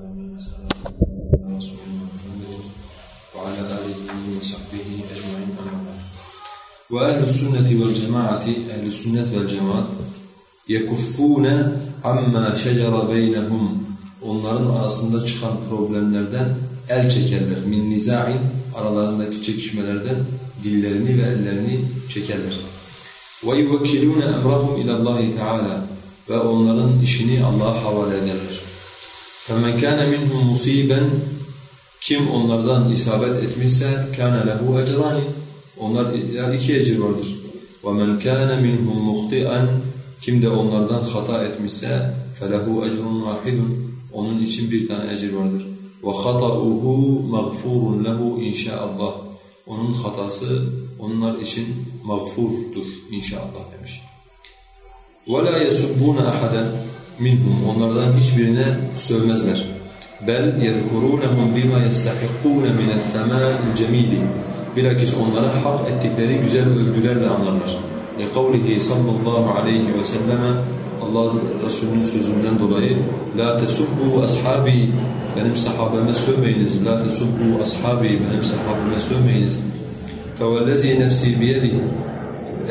العالمين والسلام على رسولنا محمد وعلى آله وصحبه أجمعين أما بعد وأهل السنة والجماعة أهل السنة والجماعة يكفون عما شجر بينهم onların arasında çıkan problemlerden el çekerler. Min niza'in aralarındaki çekişmelerden dillerini ve ellerini çekerler. Ve yuvekkilûne emrahum ilallahi teâlâ ve onların işini Allah'a havale ederler. فَمَنْ كَانَ مِنْهُمْ مُصِيبًا Kim onlardan isabet etmişse كَانَ لَهُ اَجْرَانِ Onlar yani iki ecir vardır. وَمَنْ كَانَ مِنْهُمْ مُخْطِئًا Kim de onlardan hata etmişse فَلَهُ اَجْرٌ وَاحِدٌ Onun için bir tane ecir vardır. وَخَطَأُهُ مَغْفُورٌ لَهُ inşaallah. Onun hatası onlar için mağfurdur inşallah demiş. وَلَا يَسُبُّونَ أَحَدًا minhum onlardan hiçbirine sövmezler. Bel yezkurunhum bima yestahiqun min es-sema'il cemil. Bilakis onlara hak ettikleri güzel övgülerle anlarlar. Kavlihi sallallahu aleyhi ve selleme Allah Resulü'nün sözünden dolayı la tesubbu ashabi benim sahabeme sövmeyiniz. La tesubbu ashabi benim sahabeme sövmeyiniz. Fevellezi nefsi biyedi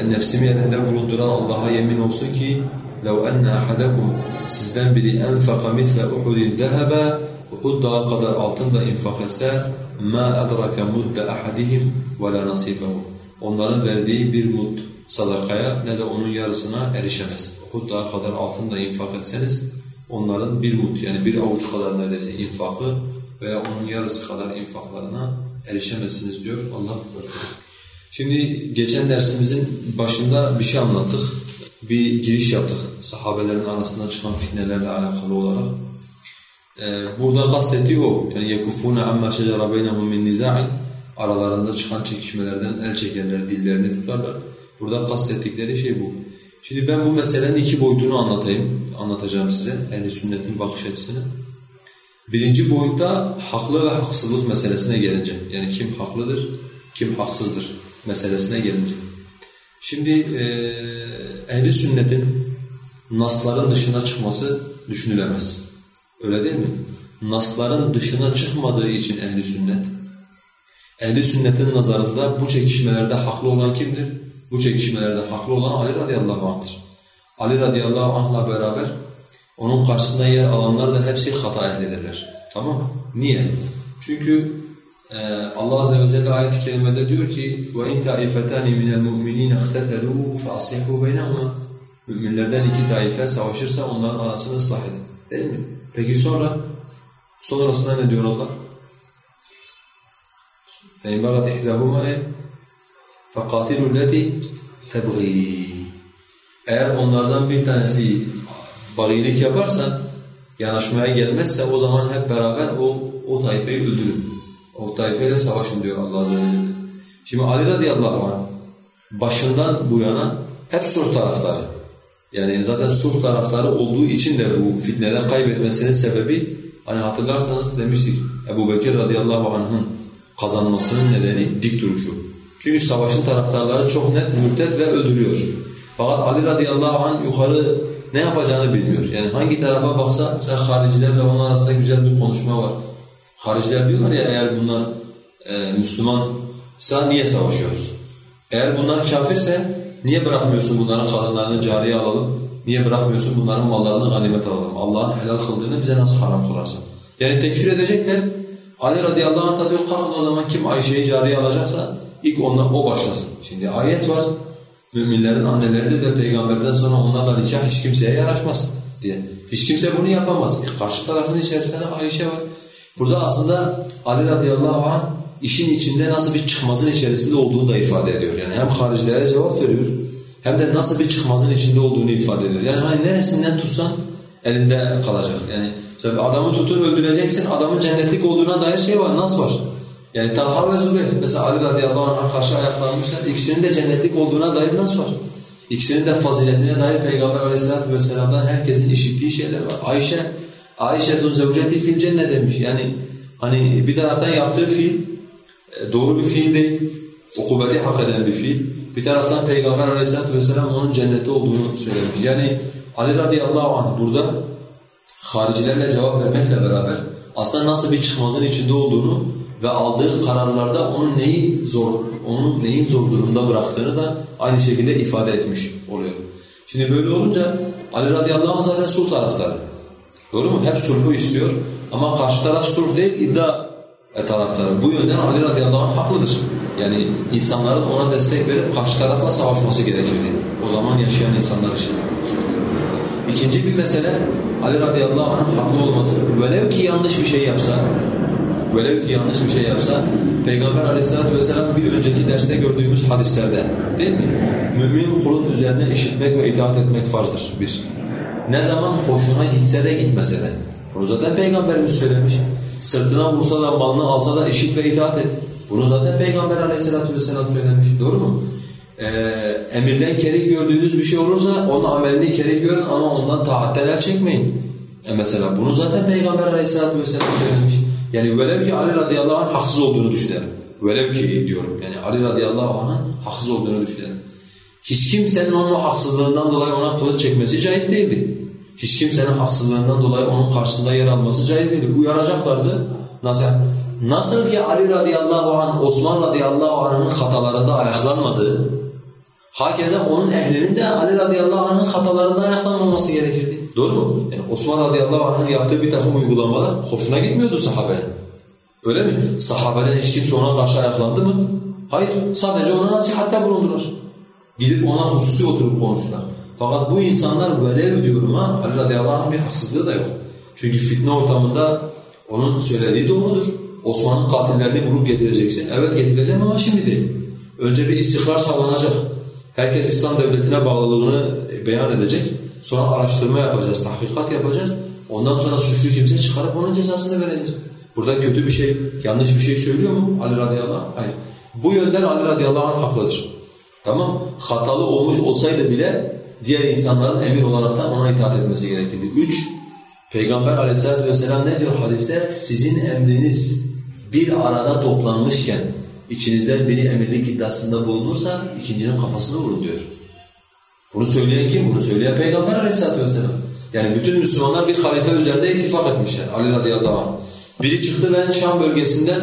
nefsimi elinde bulunduran Allah'a yemin olsun ki لَوْ أَنَّ أَحَدَكُمْ Sizden biri اَنْفَقَ مِثْلَ اُحُدٍ ذَهَبًا Uhud dağı kadar altın da infak etse مَا أَدْرَكَ مُدَّ أَحَدِهِمْ وَلَا نَصِيفَهُ Onların verdiği bir mud sadakaya ne de onun yarısına erişemez. Uhud dağı kadar altın da infak etseniz onların bir mud yani bir avuç kadar neredeyse infakı veya onun yarısı kadar infaklarına erişemezsiniz diyor Allah Resulü. Şimdi geçen dersimizin başında bir şey anlattık bir giriş yaptık sahabelerin arasında çıkan fitnelerle alakalı olarak. Ee, burada kastettiği o. Yani yekufune amma şecera beynehum min niza'in aralarında çıkan çekişmelerden el çekerler, dillerini tutarlar. Burada kastettikleri şey bu. Şimdi ben bu meselenin iki boyutunu anlatayım, anlatacağım size. Ehl-i sünnetin bakış açısını. Birinci boyutta haklı ve haksızlık meselesine gelince. Yani kim haklıdır, kim haksızdır meselesine gelince. Şimdi e, ehli sünnetin nasların dışına çıkması düşünülemez. Öyle değil mi? Nasların dışına çıkmadığı için ehli sünnet. Ehli sünnetin nazarında bu çekişmelerde haklı olan kimdir? Bu çekişmelerde haklı olan Ali radıyallahu anh'tır. Ali radıyallahu anh'la beraber onun karşısında yer alanlar da hepsi hata ehlidirler. Tamam mı? Niye? Çünkü Allah Azze ve Celle ayet-i kerimede diyor ki وَاِنْ تَعِفَتَانِ مِنَ الْمُؤْمِنِينَ اخْتَتَلُوا فَأَصْلِحُوا بَيْنَهُمَا Müminlerden iki taife savaşırsa onların arasını ıslah edin. Değil mi? Peki sonra? Sonrasında ne diyor Allah? فَاِنْ بَغَتْ اِحْدَهُمَا فَقَاتِلُوا الَّتِي تَبْغِي Eğer onlardan bir tanesi bagilik yaparsa, yanaşmaya gelmezse o zaman hep beraber o, o taifeyi öldürün. O taifeyle savaşın diyor Allah Azze ve Celle. Şimdi Ali radıyallahu anh başından bu yana hep sulh taraftarı. Yani zaten sulh taraftarı olduğu için de bu fitnede kaybetmesinin sebebi hani hatırlarsanız demiştik Ebu Bekir radıyallahu anh'ın kazanmasının nedeni dik duruşu. Çünkü savaşın taraftarları çok net mürtet ve öldürüyor. Fakat Ali radıyallahu anh yukarı ne yapacağını bilmiyor. Yani hangi tarafa baksa mesela haricilerle onun arasında güzel bir konuşma var. Hariciler diyorlar ya eğer bunlar e, Müslümansa niye savaşıyoruz? Eğer bunlar kafirse niye bırakmıyorsun bunların kadınlarını cariye alalım? Niye bırakmıyorsun bunların mallarını ganimet alalım? Allah'ın helal kıldığını bize nasıl haram kılarsın? Yani tekfir edecekler. Ali radıyallahu anh da diyor kalkın o zaman kim Ayşe'yi cariye alacaksa ilk ondan o başlasın. Şimdi ayet var. Müminlerin anneleridir ve peygamberden sonra onlarla nikah hiç kimseye yaraşmaz diye. Hiç kimse bunu yapamaz. E karşı tarafın içerisinde Ayşe var. Burada aslında Ali radıyallahu anh işin içinde nasıl bir çıkmazın içerisinde olduğunu da ifade ediyor. Yani hem haricilere cevap veriyor hem de nasıl bir çıkmazın içinde olduğunu ifade ediyor. Yani hani neresinden tutsan elinde kalacak. Yani mesela adamı tutun öldüreceksin, adamın cennetlik olduğuna dair şey var, nas var. Yani Talha ve Zübeyir, mesela Ali radıyallahu anh'a karşı ayaklanmışlar, ikisinin de cennetlik olduğuna dair nas var. İkisinin de faziletine dair Peygamber aleyhissalatu vesselam'dan herkesin işittiği şeyler var. Ayşe Ayşe'tun zevceti fil cennet demiş. Yani hani bir taraftan yaptığı fiil e, doğru bir fiil değil. Ukubeti hak eden bir fiil. Bir taraftan Peygamber aleyhissalatu vesselam onun cenneti olduğunu söylemiş. Yani Ali radıyallahu anh burada haricilerle cevap vermekle beraber aslında nasıl bir çıkmazın içinde olduğunu ve aldığı kararlarda onun neyi zor, onun neyin zor durumda bıraktığını da aynı şekilde ifade etmiş oluyor. Şimdi böyle olunca Ali radıyallahu anh zaten sulh taraftarı. Doğru mu? Hep sulhu istiyor ama karşı taraf sulh değil iddia taraftarı. Bu yönden Ali radıyallahu anh haklıdır. Yani insanların ona destek verip karşı tarafla savaşması gerekirdi. O zaman yaşayan insanlar için. İkinci bir mesele Ali radıyallahu anh haklı olması. Velev ki yanlış bir şey yapsa, velev ki yanlış bir şey yapsa, Peygamber aleyhissalatü vesselam bir önceki derste gördüğümüz hadislerde değil mi? Mümin kulun üzerine işitmek ve itaat etmek farzdır bir. Ne zaman hoşuna gitse de gitmese de. Bunu zaten Peygamberimiz söylemiş. Sırtına vursa da malını alsa da işit ve itaat et. Bunu zaten Peygamber aleyhissalatü vesselam söylemiş. Doğru mu? Ee, emirden kerih gördüğünüz bir şey olursa onun amelini kerih görün ama ondan taatten el çekmeyin. E mesela bunu zaten Peygamber aleyhissalatü vesselam söylemiş. Yani velev ki Ali radıyallahu anh haksız olduğunu düşünelim. Velev ki diyorum. Yani Ali radıyallahu anh'ın haksız olduğunu düşünelim. Hiç kimsenin onun haksızlığından dolayı ona kılıç çekmesi caiz değildi. Hiç kimsenin haksızlığından dolayı onun karşısında yer alması caiz değildi. Uyaracaklardı. Nasıl? Nasıl ki Ali radıyallahu anh, Osman radıyallahu anh'ın hatalarında ayaklanmadı, hakeza onun ehlinin de Ali radıyallahu anh'ın hatalarında ayaklanmaması gerekirdi. Doğru mu? Yani Osman radıyallahu anh'ın yaptığı bir takım uygulamalar hoşuna gitmiyordu sahabenin. Öyle mi? Sahabeden hiç kimse ona karşı ayaklandı mı? Hayır. Sadece ona nasihatte bulundular. Gidip ona hususi oturup konuştular. Fakat bu insanlar velev diyorum ha, Ali radıyallahu bir haksızlığı da yok. Çünkü fitne ortamında onun söylediği doğrudur. Osman'ın katillerini bulup getireceksin. Evet getireceğim ama şimdi değil. Önce bir istikrar sağlanacak. Herkes İslam devletine bağlılığını beyan edecek. Sonra araştırma yapacağız, tahkikat yapacağız. Ondan sonra suçlu kimse çıkarıp onun cezasını vereceğiz. Burada kötü bir şey, yanlış bir şey söylüyor mu Ali radıyallahu anh? Hayır. Bu yönden Ali radıyallahu anh haklıdır. Tamam Hatalı olmuş olsaydı bile diğer insanların emir olaraktan ona itaat etmesi gerekirdi. Üç, Peygamber aleyhissalatü vesselam ne diyor hadiste? Sizin emriniz bir arada toplanmışken içinizden biri emirlik iddiasında bulunursa ikincinin kafasını vurun diyor. Bunu söyleyen kim? Bunu söyleyen Peygamber aleyhissalatü vesselam. Yani bütün Müslümanlar bir halife üzerinde ittifak etmişler. Ali radıyallahu anh. Biri çıktı ben Şam bölgesinden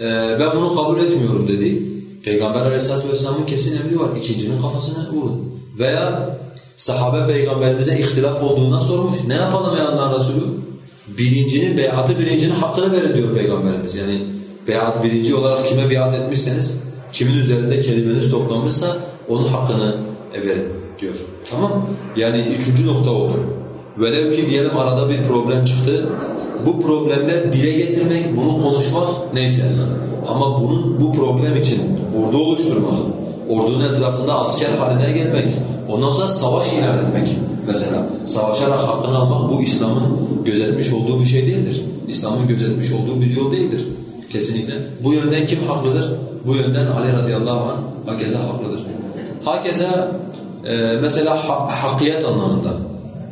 e, ben bunu kabul etmiyorum dedi. Peygamber aleyhissalatü vesselamın kesin emri var. İkincinin kafasını vurun. Veya sahabe peygamberimize ihtilaf olduğundan sormuş. Ne yapalım ey Allah'ın Resulü? Birincinin, beyatı birincinin hakkını verin diyor peygamberimiz. Yani beyat birinci olarak kime beyat etmişseniz, kimin üzerinde kelimeniz toplanmışsa onun hakkını verin diyor. Tamam Yani üçüncü nokta oldu. Velev ki diyelim arada bir problem çıktı. Bu problemden dile getirmek, bunu konuşmak neyse. Ama bunun bu problem için ordu oluşturmak, ordunun etrafında asker haline gelmek, ondan sonra savaş ilan etmek mesela. Savaşarak hakkını almak bu İslam'ın gözetmiş olduğu bir şey değildir. İslam'ın gözetmiş olduğu bir yol değildir. Kesinlikle. Bu yönden kim haklıdır? Bu yönden Ali radıyallahu anh hakeza haklıdır. Hakeza e, mesela ha hakkiyet anlamında.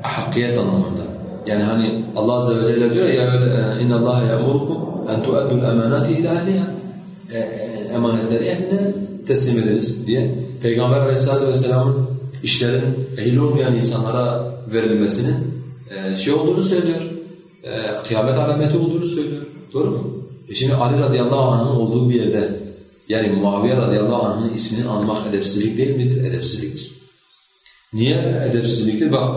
Hakkiyet anlamında. Yani hani Allah azze ve celle diyor ya inna Allah ya'murukum en tu'addul emanati ila ehliha. E, e, emanetleri ehline teslim ederiz diye Peygamber Aleyhisselatü vesselamın işlerin ehil olmayan insanlara verilmesinin e, şey olduğunu söylüyor. E, kıyamet alameti olduğunu söylüyor. Doğru mu? E şimdi Ali radıyallahu anh'ın olduğu bir yerde yani Muaviye radıyallahu anh'ın ismini anmak edepsizlik değil midir? Edepsizliktir. Niye edepsizliktir? Bak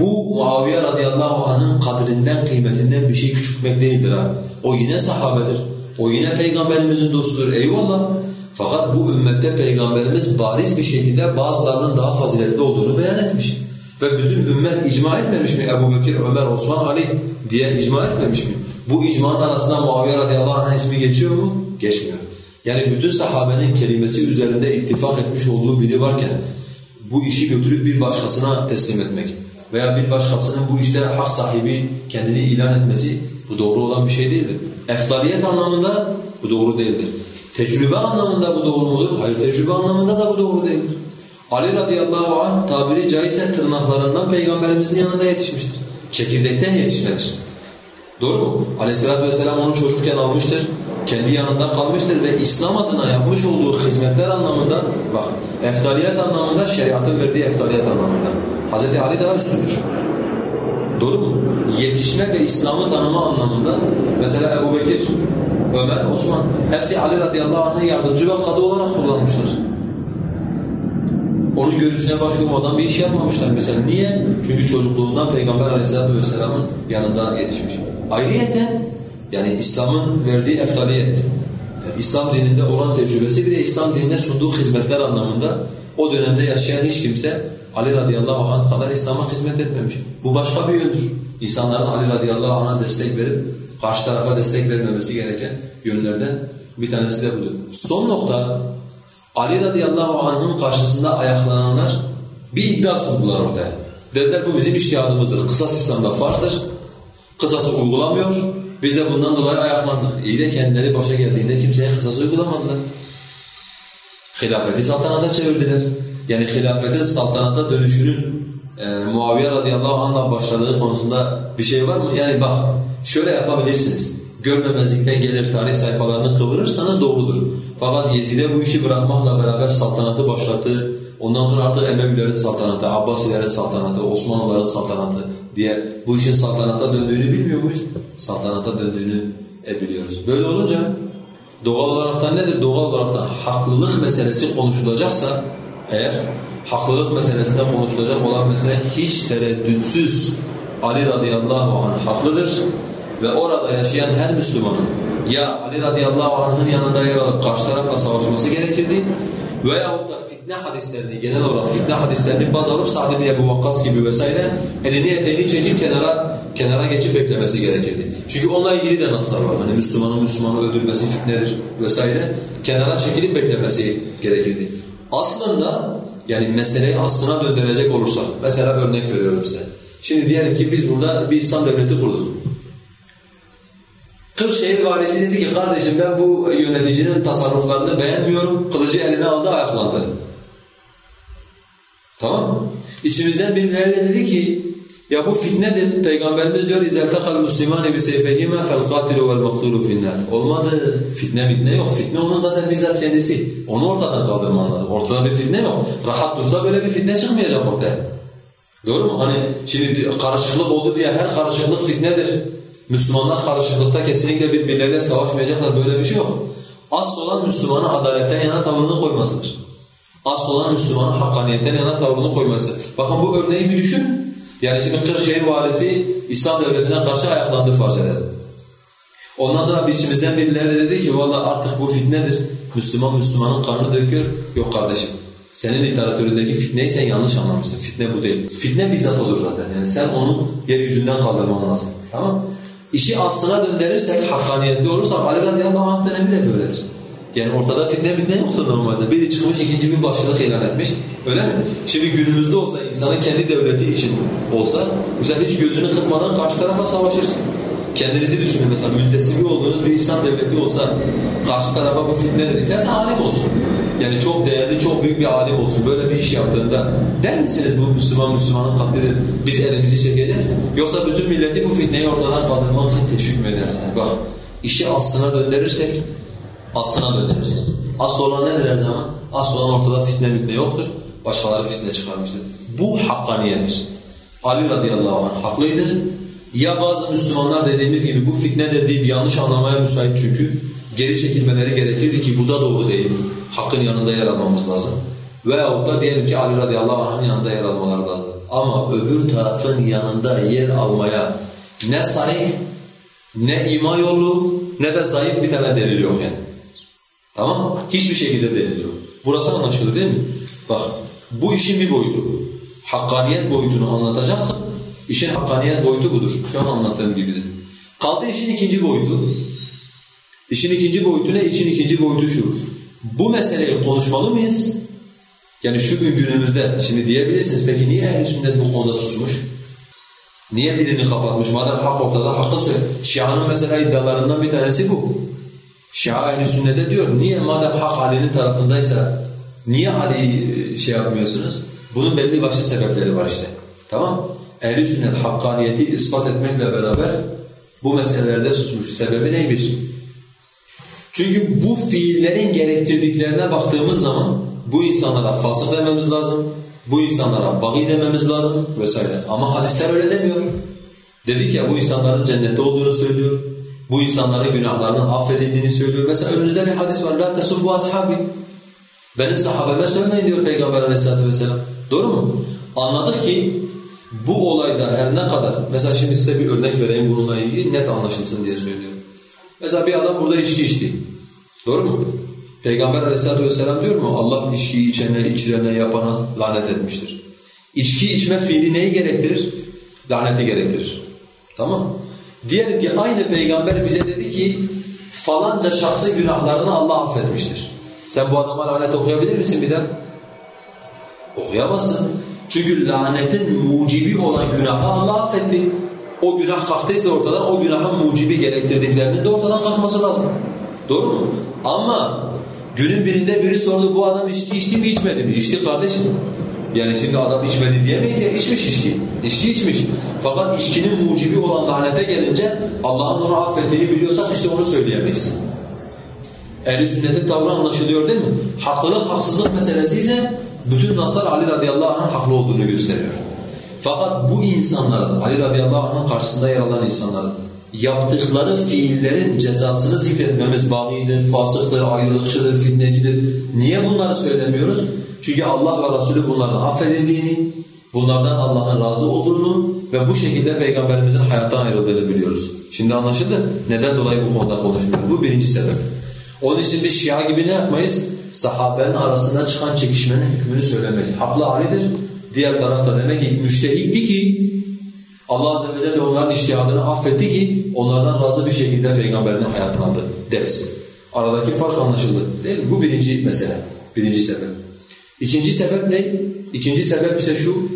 bu Muaviye radıyallahu anh'ın kadrinden, kıymetinden bir şey küçültmek değildir ha. O yine sahabedir. O yine peygamberimizin dostudur. Eyvallah. Fakat bu ümmette Peygamberimiz bariz bir şekilde bazılarının daha faziletli olduğunu beyan etmiş. Ve bütün ümmet icma etmemiş mi? Ebu Bekir, Ömer, Osman, Ali diye icma etmemiş mi? Bu icmanın arasında Muaviye radıyallahu anh ismi geçiyor mu? Geçmiyor. Yani bütün sahabenin kelimesi üzerinde ittifak etmiş olduğu biri varken bu işi götürüp bir başkasına teslim etmek veya bir başkasının bu işte hak sahibi kendini ilan etmesi bu doğru olan bir şey değildir. Eftaliyet anlamında bu doğru değildir. Tecrübe anlamında bu doğru mudur? Hayır tecrübe anlamında da bu doğru değildir. Ali radıyallahu anh tabiri caizse tırnaklarından peygamberimizin yanında yetişmiştir. Çekirdekten yetişmedir. Doğru mu? Aleyhisselatü vesselam onu çocukken almıştır, kendi yanında kalmıştır ve İslam adına yapmış olduğu hizmetler anlamında, bak eftaliyet anlamında, şeriatın verdiği eftaliyet anlamında. Hz. Ali daha üstündür. Doğru mu? Yetişme ve İslam'ı tanıma anlamında mesela Ebu Bekir, Ömer, Osman hepsi Ali radıyallahu anh'ın yardımcı ve kadı olarak kullanmışlar. Onun görüşüne başvurmadan bir iş yapmamışlar mesela. Niye? Çünkü çocukluğundan Peygamber aleyhissalatu vesselamın yanında yetişmiş. Ayrıyeten yani İslam'ın verdiği eftaliyet, İslam dininde olan tecrübesi bir de İslam dinine sunduğu hizmetler anlamında o dönemde yaşayan hiç kimse Ali radıyallahu anh kadar İslam'a hizmet etmemiş. Bu başka bir yöndür. İnsanların Ali radıyallahu anh'a destek verip karşı tarafa destek vermemesi gereken yönlerden bir tanesi de budur. Son nokta Ali radıyallahu anh'ın karşısında ayaklananlar bir iddia sundular ortaya. Dediler bu bizim iştihadımızdır. Kısas İslam'da farktır. Kısası uygulamıyor. Biz de bundan dolayı ayaklandık. İyi de kendileri başa geldiğinde kimseye kısası uygulamadılar. Hilafeti saltanata çevirdiler. Yani hilafetin saltanata dönüşünün e, Muaviye radıyallahu anh'la başladığı konusunda bir şey var mı? Yani bak şöyle yapabilirsiniz. Görmemezlikten gelir tarih sayfalarını kıvırırsanız doğrudur. Fakat Yezid'e bu işi bırakmakla beraber saltanatı başlattı. Ondan sonra artık Emevilerin saltanatı, Abbasilerin saltanatı, Osmanlıların saltanatı diye bu işin saltanata döndüğünü bilmiyor muyuz? Saltanata döndüğünü e, biliyoruz. Böyle olunca doğal olarak da nedir? Doğal olarak da haklılık meselesi konuşulacaksa eğer haklılık meselesinde konuşulacak olan mesele hiç tereddütsüz Ali radıyallahu anh haklıdır ve orada yaşayan her Müslümanın ya Ali radıyallahu anh'ın yanında yer alıp karşı tarafla savaşması gerekirdi veyahut da fitne hadislerini genel olarak fitne hadislerini baz alıp Sa'd ibn Ebu Vakkas gibi vesaire elini eteğini çekip kenara kenara geçip beklemesi gerekirdi. Çünkü onunla ilgili de naslar var. Hani Müslümanın Müslümanı öldürmesi fitnedir vesaire. Kenara çekilip beklemesi gerekirdi. Aslında yani meseleyi aslına döndürecek olursak, mesela örnek veriyorum size. Şimdi diyelim ki biz burada bir İslam devleti kurduk. Kırşehir valisi dedi ki kardeşim ben bu yöneticinin tasarruflarını beğenmiyorum. Kılıcı eline aldı ayaklandı. Tamam İçimizden birileri de dedi ki ya bu fitnedir. Peygamberimiz diyor اِذَلْتَقَ الْمُسْلِمَانِ بِسَيْفَهِمَا فَالْقَاتِلُ وَالْمَقْتُولُ فِي النَّارِ Olmadı. Fitne fitne yok. Fitne onun zaten bizzat kendisi. Onu ortadan kaldırman lazım. Ortada bir fitne yok. Rahat dursa böyle bir fitne çıkmayacak ortaya. Doğru mu? Hani şimdi karışıklık oldu diye her karışıklık fitnedir. Müslümanlar karışıklıkta kesinlikle birbirleriyle savaşmayacaklar. Böyle bir şey yok. Asıl olan Müslümanın adaletten yana tavrını koymasıdır. Asıl olan Müslümanın hakkaniyetten yana tavrını koyması. Bakın bu örneği bir düşün. Yani şimdi Kırşehir valisi İslam devletine karşı ayaklandı farz edelim. Ondan sonra içimizden birileri de dedi ki valla artık bu fitnedir. Müslüman Müslümanın kanını döküyor. Yok kardeşim senin literatüründeki fitneyi sen yanlış anlamışsın. Fitne bu değil. Fitne bizzat olur zaten. Yani sen onu yeryüzünden kaldırman lazım. Tamam İşi aslına döndürürsek, hakkaniyetli olursak Ali radıyallahu anh dönemi de böyledir. Yani ortada fitne fitne yoktur normalde. Biri çıkmış ikinci bir başlık ilan etmiş. Öyle mi? Şimdi günümüzde olsa insanın kendi devleti için olsa mesela hiç gözünü kırpmadan karşı tarafa savaşırsın. Kendinizi düşünün mesela müntesibi olduğunuz bir İslam devleti olsa karşı tarafa bu fitnedir. İstersen alim olsun. Yani çok değerli, çok büyük bir alim olsun. Böyle bir iş yaptığında der misiniz bu Müslüman Müslümanın katlidir, biz elimizi çekeceğiz? Yoksa bütün milleti bu fitneyi ortadan kaldırmak için teşvik mi edersiniz? Bak işi aslına döndürürsek aslına döneriz. Asıl olan nedir her zaman? Asıl olan ortada fitne mitne yoktur. Başkaları fitne çıkarmıştır. Bu hakkaniyettir. Ali radıyallahu anh haklıydı. Ya bazı Müslümanlar dediğimiz gibi bu fitnedir deyip yanlış anlamaya müsait çünkü geri çekilmeleri gerekirdi ki bu da doğru değil. Hakkın yanında yer almamız lazım. Veyahut da diyelim ki Ali radıyallahu anh'ın yanında yer almaları lazım. Ama öbür tarafın yanında yer almaya ne sarih, ne ima yolu, ne de zayıf bir tane delil yok yani. Tamam Hiçbir şekilde delil yok. Burası anlaşıldı değil mi? Bak bu işin bir boyutu. Hakkaniyet boyutunu anlatacaksan işin hakkaniyet boyutu budur. Şu an anlattığım gibidir. Kaldı işin ikinci boyutu. İşin ikinci boyutu ne? İşin ikinci boyutu şu. Bu meseleyi konuşmalı mıyız? Yani şu gün günümüzde şimdi diyebilirsiniz peki niye ehl sünnet bu konuda susmuş? Niye dilini kapatmış? Madem hak ortada hakkı söyle. Şia'nın mesela iddialarından bir tanesi bu. Şia ehl sünnete diyor niye madem hak Ali'nin tarafındaysa niye Ali'yi şey yapmıyorsunuz? Bunun belli başlı sebepleri var işte. Tamam Ehl-i sünnet hakkaniyeti ispat etmekle beraber bu meselelerde susmuş. Sebebi neymiş? Çünkü bu fiillerin gerektirdiklerine baktığımız zaman bu insanlara fasık dememiz lazım, bu insanlara bagi dememiz lazım vesaire. Ama hadisler öyle demiyor. Dedik ya bu insanların cennette olduğunu söylüyor. Bu insanların günahlarının affedildiğini söylüyor. Mesela önümüzde bir hadis var. La tesubbu ashabi. Benim sahabeme söylemeyin diyor Peygamber aleyhissalatu vesselam. Doğru mu? Anladık ki bu olayda her ne kadar, mesela şimdi size bir örnek vereyim bununla ilgili net anlaşılsın diye söylüyorum. Mesela bir adam burada içki içti. Doğru mu? Peygamber aleyhissalatu vesselam diyor mu? Allah içkiyi içene, içirene, yapana lanet etmiştir. İçki içme fiili neyi gerektirir? Laneti gerektirir. Tamam Diyelim ki aynı peygamber bize dedi ki falanca şahsın günahlarını Allah affetmiştir. Sen bu adama lanet okuyabilir misin bir de? Okuyamazsın. Çünkü lanetin mucibi olan günahı Allah affetti. O günah kalktıysa ortadan o günahın mucibi gerektirdiklerinin de ortadan kalkması lazım. Doğru mu? Ama günün birinde biri sordu bu adam içki içti mi içmedi mi? İçti kardeşim. Yani şimdi adam içmedi diyemeyiz ya içmiş içki. İçki içmiş. Fakat içkinin mucibi olan lanete gelince Allah'ın onu affettiğini biliyorsak işte onu söyleyemeyiz. Ehl-i sünnetin tavrı anlaşılıyor değil mi? Haklılık haksızlık meselesi ise bütün naslar Ali radıyallahu anh'ın haklı olduğunu gösteriyor. Fakat bu insanların, Ali radıyallahu anh'ın karşısında yer alan insanların yaptıkları fiillerin cezasını zikretmemiz bağidir, fasıktır, ayrılıkçıdır, fitnecidir. Niye bunları söylemiyoruz? Çünkü Allah ve Resulü bunların affedildiğini, bunlardan Allah'ın razı olduğunu ve bu şekilde Peygamberimizin hayattan ayrıldığını biliyoruz. Şimdi anlaşıldı. Neden dolayı bu konuda konuşmuyoruz? Bu birinci sebep. Onun için biz Şia gibi ne yapmayız? Sahabenin arasında çıkan çekişmenin hükmünü söylemeyiz. Haklı Ali'dir. Diğer tarafta demek ki müştehitti ki Allah Azze ve Celle onların iştihadını affetti ki onlardan razı bir şekilde Peygamberin hayatını aldı deriz. Aradaki fark anlaşıldı değil mi? Bu birinci mesele, birinci sebep. İkinci sebep ne? İkinci sebep ise şu,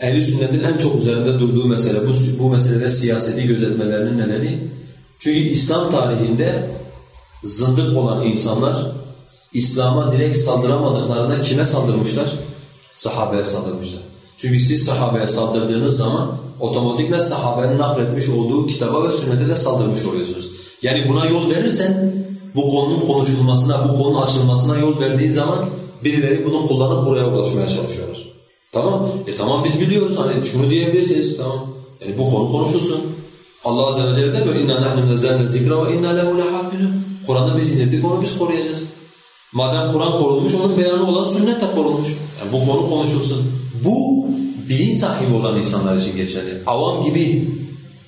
ehl sünnetin en çok üzerinde durduğu mesele, bu, bu meselede siyaseti gözetmelerinin nedeni. Çünkü İslam tarihinde zındık olan insanlar İslam'a direkt saldıramadıklarında kime saldırmışlar? Sahabeye saldırmışlar. Çünkü siz sahabeye saldırdığınız zaman otomatikman sahabenin nakletmiş olduğu kitaba ve sünnete de saldırmış oluyorsunuz. Yani buna yol verirsen bu konunun konuşulmasına, bu konunun açılmasına yol verdiğin zaman birileri bunu kullanıp buraya ulaşmaya çalışıyorlar. Tamam? E tamam biz biliyoruz hani şunu diyebilirsiniz tamam. Yani bu konu konuşulsun. Allah azze ve celle demiyor inna nahnu nazzalna zikra ve inna lehu lahafizun. Kur'an'ı biz indirdik onu biz koruyacağız. Madem Kur'an korunmuş onun beyanı olan sünnet de korunmuş. Yani bu konu konuşulsun. Bu bilinç sahibi olan insanlar için geçerli. Avam gibi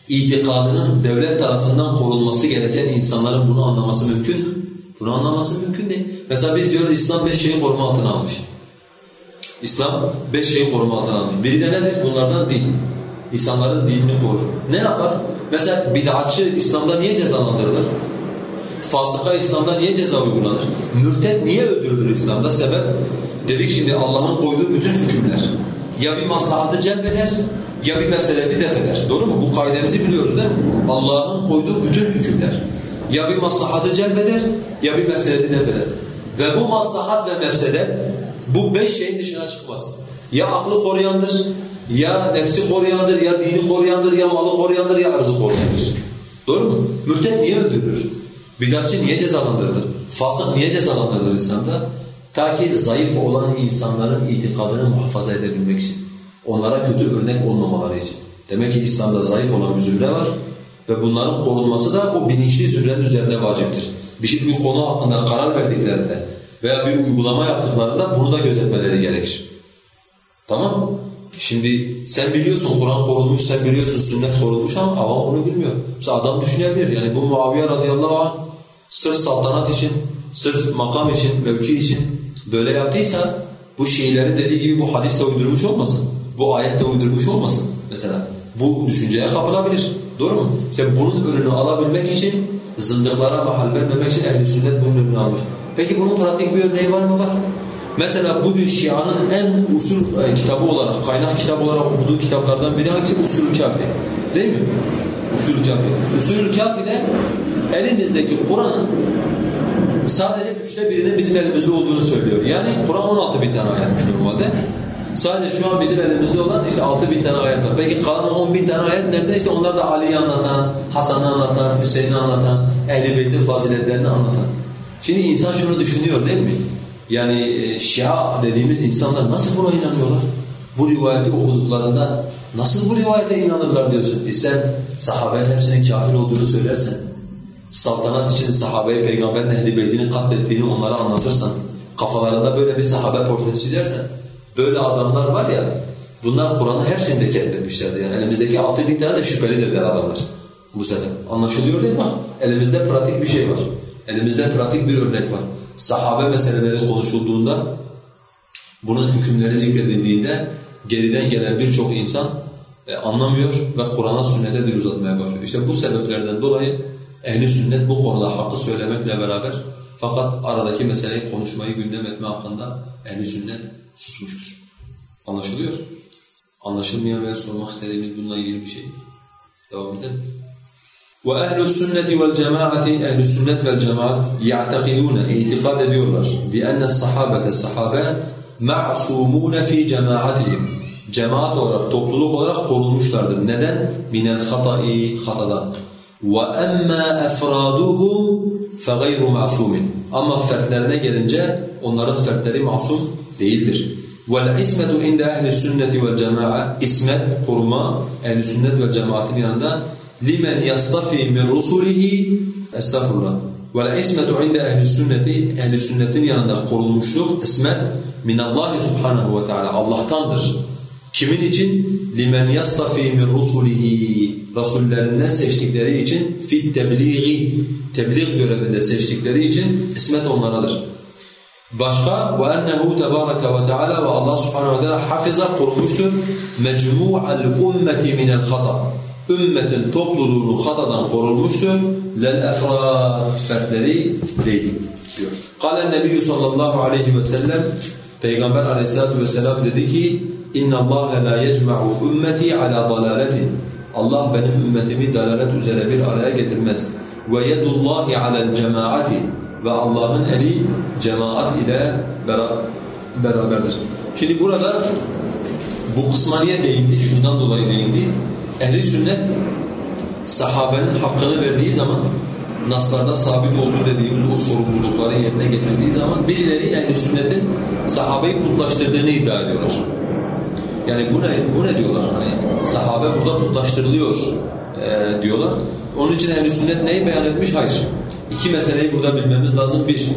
itikadının devlet tarafından korunması gereken insanların bunu anlaması mümkün mü? Bunu anlaması mümkün değil. Mesela biz diyoruz İslam beş şeyi koruma altına almış. İslam beş şeyi koruma altına almış. Biri de nedir? Bunlardan din. İnsanların dinini korur. Ne yapar? Mesela bid'atçı İslam'da niye cezalandırılır? Fasıka İslam'da niye ceza uygulanır? Mürted niye öldürülür İslam'da? Sebep? Dedik şimdi Allah'ın koyduğu bütün hükümler. Ya bir maslahatı celbeder ya bir meseleti def eder. Doğru mu? Bu kaidemizi biliyoruz değil mi? Allah'ın koyduğu bütün hükümler. Ya bir maslahatı celbeder ya bir meseleti def eder. Ve bu maslahat ve mefsedet bu beş şeyin dışına çıkmaz. Ya aklı koruyandır, ya nefsi koruyandır, ya dini koruyandır, ya malı koruyandır, ya arzı koruyandır. Doğru mu? Mürted niye öldürülür? Bidatçı niye cezalandırılır? Fasık niye cezalandırılır insanda? Ta ki zayıf olan insanların itikadını muhafaza edebilmek için. Onlara kötü örnek olmamaları için. Demek ki İslam'da zayıf olan bir zümre var ve bunların korunması da o bilinçli zümrenin üzerinde vaciptir. Bir şey bir konu hakkında karar verdiklerinde veya bir uygulama yaptıklarında bunu da gözetmeleri gerekir. Tamam Şimdi sen biliyorsun Kur'an korunmuş, sen biliyorsun sünnet korunmuş ama avam bunu bilmiyor. Mesela adam düşünebilir yani bu Muaviye radıyallahu anh sırf saltanat için, sırf makam için, mevki için böyle yaptıysa bu Şiilerin dediği gibi bu hadiste uydurmuş olmasın? Bu ayette uydurmuş olmasın mesela? Bu düşünceye kapılabilir. Doğru mu? İşte bunun önünü alabilmek için zındıklara mahal vermemek için ehl sünnet bunun önünü almış. Peki bunun pratik bir örneği var mı? Var. Mesela bugün Şia'nın en usul e, kitabı olarak, kaynak kitabı olarak okuduğu kitaplardan biri hangisi? Usulü Kafi. Değil mi? Usulü Kafi. Usulü elimizdeki Kur'an'ın sadece üçte birinin bizim elimizde olduğunu söylüyor. Yani Kur'an 16 bin tane ayetmiş normalde. Sadece şu an bizim elimizde olan işte 6 bin tane ayet var. Peki kalan 10 bin tane ayet nerede? İşte onlar da Ali'yi anlatan, Hasan'ı anlatan, Hüseyin'i anlatan, Ehl-i Beyt'in faziletlerini anlatan. Şimdi insan şunu düşünüyor değil mi? Yani e, Şia dediğimiz insanlar nasıl buna inanıyorlar? Bu rivayeti okuduklarında Nasıl bu rivayete inanırlar diyorsun? E sen sahabenin hepsinin kafir olduğunu söylersen, saltanat için sahabeyi peygamberin ehli beytini katlettiğini onlara anlatırsan, kafalarında böyle bir sahabe portresi çizersen, böyle adamlar var ya, bunlar Kur'an'ın hepsini de ketletmişlerdi. Yani elimizdeki altı bin tane de şüphelidirler adamlar bu sefer. Anlaşılıyor değil mi? Elimizde pratik bir şey var. Elimizde pratik bir örnek var. Sahabe meseleleri konuşulduğunda, bunun hükümleri zikredildiğinde geriden gelen birçok insan e, anlamıyor ve Kur'an'a sünnete dil uzatmaya başlıyor. İşte bu sebeplerden dolayı ehli sünnet bu konuda hakkı söylemekle beraber fakat aradaki meseleyi konuşmayı gündem etme hakkında ehli sünnet susmuştur. Anlaşılıyor. Anlaşılmayan veya sormak istediğimiz bununla ilgili bir şey. Devam edelim. وأهل السنة والجماعة أهل السنة والجماعة يعتقدون اعتقاد ediyorlar بأن الصحابة الصحابة معصومون في جماعتهم cemaat olarak, topluluk olarak korunmuşlardır. Neden? Minel hata'i, hatadan. وَأَمَّا أَفْرَادُهُمْ فَغَيْرُ مَعْصُومٍ Ama fertlerine gelince onların fertleri masum değildir. وَالْعِسْمَةُ عِنْدَ اَهْلِ السُنَّةِ وَالْجَمَاعَةِ İsmet, koruma, ehl sünnet ve cemaatin yanında limen yastafi min rusulihi estağfurullah vel ismetu inde ehli sünneti ehli sünnetin yanında korunmuşluk ismet min Allah subhanahu ve taala Allah'tandır. Kimin için? Limen yastafi min rusulihi rasullerinden seçtikleri için fit tebliği tebliğ görevinde seçtikleri için ismet onlaradır. Başka ve ennehu tebareke ve teala ve Allah subhanahu ve teala hafiza korumuştur mecmu'al ummeti minel hata ümmetin topluluğunu hatadan korunmuştur. Lel efrat fertleri değil diyor. Kale Nebiyyü sallallahu aleyhi ve sellem Peygamber aleyhissalatu vesselam dedi ki İnna Allah la yecma'u ümmeti ala dalaletin. Allah benim ümmetimi dalalet üzere bir araya getirmez. Ve yedullahi alel cemaati ve Allah'ın eli cemaat ile beraberdir. Şimdi burada bu kısma niye değindi? Şundan dolayı değindi. Ehli sünnet sahabenin hakkını verdiği zaman naslarda sabit olduğu dediğimiz o sorumlulukları yerine getirdiği zaman birileri ehli sünnetin sahabeyi putlaştırdığını iddia ediyorlar. Yani bu ne, bu ne diyorlar? Hani sahabe burada putlaştırılıyor e, diyorlar. Onun için ehli sünnet neyi beyan etmiş? Hayır. İki meseleyi burada bilmemiz lazım. Bir,